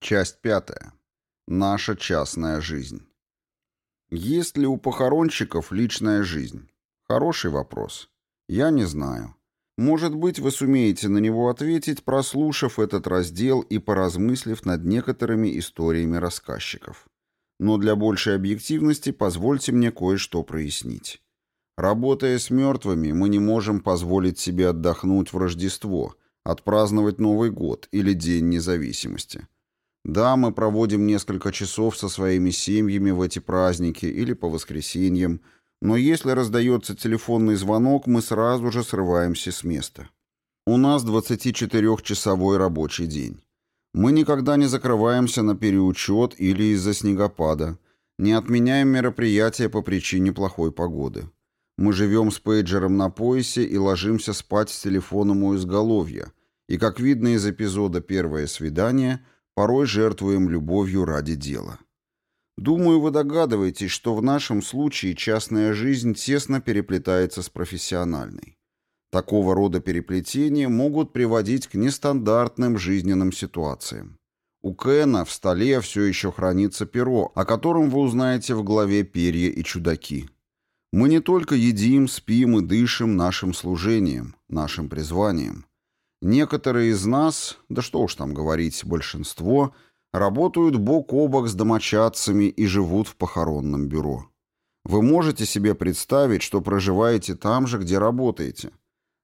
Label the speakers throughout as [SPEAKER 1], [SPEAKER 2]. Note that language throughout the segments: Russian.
[SPEAKER 1] Часть пятая. Наша частная жизнь. Есть ли у похоронщиков личная жизнь? Хороший вопрос. Я не знаю. Может быть, вы сумеете на него ответить, прослушав этот раздел и поразмыслив над некоторыми историями рассказчиков. Но для большей объективности позвольте мне кое-что прояснить. Работая с мертвыми, мы не можем позволить себе отдохнуть в Рождество, отпраздновать Новый год или День независимости. Да, мы проводим несколько часов со своими семьями в эти праздники или по воскресеньям, но если раздается телефонный звонок, мы сразу же срываемся с места. У нас 24-часовой рабочий день. Мы никогда не закрываемся на переучет или из-за снегопада, не отменяем мероприятия по причине плохой погоды. Мы живем с пейджером на поясе и ложимся спать с телефоном у изголовья, и, как видно из эпизода «Первое свидание», порой жертвуем любовью ради дела. Думаю, вы догадываетесь, что в нашем случае частная жизнь тесно переплетается с профессиональной. Такого рода переплетения могут приводить к нестандартным жизненным ситуациям. У Кена в столе все еще хранится перо, о котором вы узнаете в главе «Перья и чудаки». Мы не только едим, спим и дышим нашим служением, нашим призванием. Некоторые из нас, да что уж там говорить, большинство, работают бок о бок с домочадцами и живут в похоронном бюро. Вы можете себе представить, что проживаете там же, где работаете.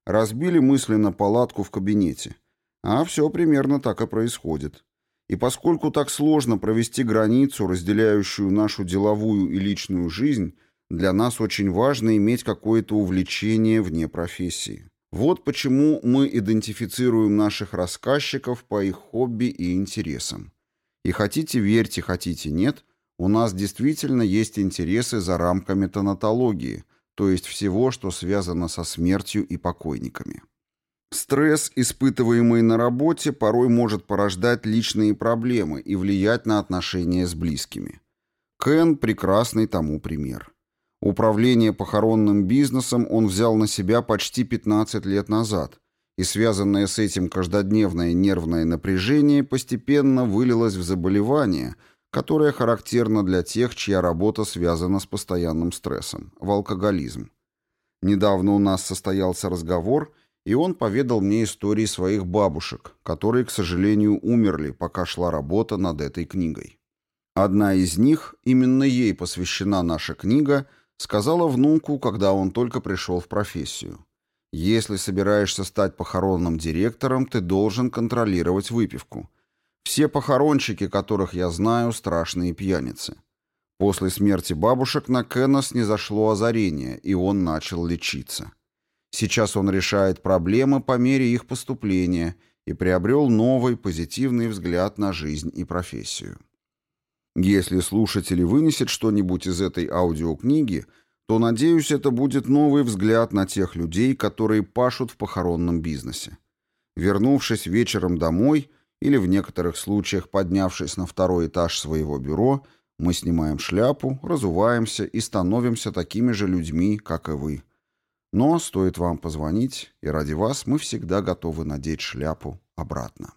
[SPEAKER 1] Разбили мысленно палатку в кабинете. А все примерно так и происходит. И поскольку так сложно провести границу, разделяющую нашу деловую и личную жизнь, для нас очень важно иметь какое-то увлечение вне профессии. Вот почему мы идентифицируем наших рассказчиков по их хобби и интересам. И хотите верьте, хотите нет, у нас действительно есть интересы за рамками тонатологии, то есть всего, что связано со смертью и покойниками. Стресс, испытываемый на работе, порой может порождать личные проблемы и влиять на отношения с близкими. Кен – прекрасный тому пример. Управление похоронным бизнесом он взял на себя почти 15 лет назад, и связанное с этим каждодневное нервное напряжение постепенно вылилось в заболевание, которое характерно для тех, чья работа связана с постоянным стрессом – в алкоголизм. Недавно у нас состоялся разговор, и он поведал мне истории своих бабушек, которые, к сожалению, умерли, пока шла работа над этой книгой. Одна из них, именно ей посвящена наша книга – Сказала внуку, когда он только пришел в профессию. Если собираешься стать похоронным директором, ты должен контролировать выпивку. Все похоронщики, которых я знаю, страшные пьяницы. После смерти бабушек на Кеннес не зашло озарение, и он начал лечиться. Сейчас он решает проблемы по мере их поступления и приобрел новый позитивный взгляд на жизнь и профессию. Если слушатели вынесет что-нибудь из этой аудиокниги, то, надеюсь, это будет новый взгляд на тех людей, которые пашут в похоронном бизнесе. Вернувшись вечером домой или в некоторых случаях поднявшись на второй этаж своего бюро, мы снимаем шляпу, разуваемся и становимся такими же людьми, как и вы. Но стоит вам позвонить, и ради вас мы всегда готовы надеть шляпу обратно.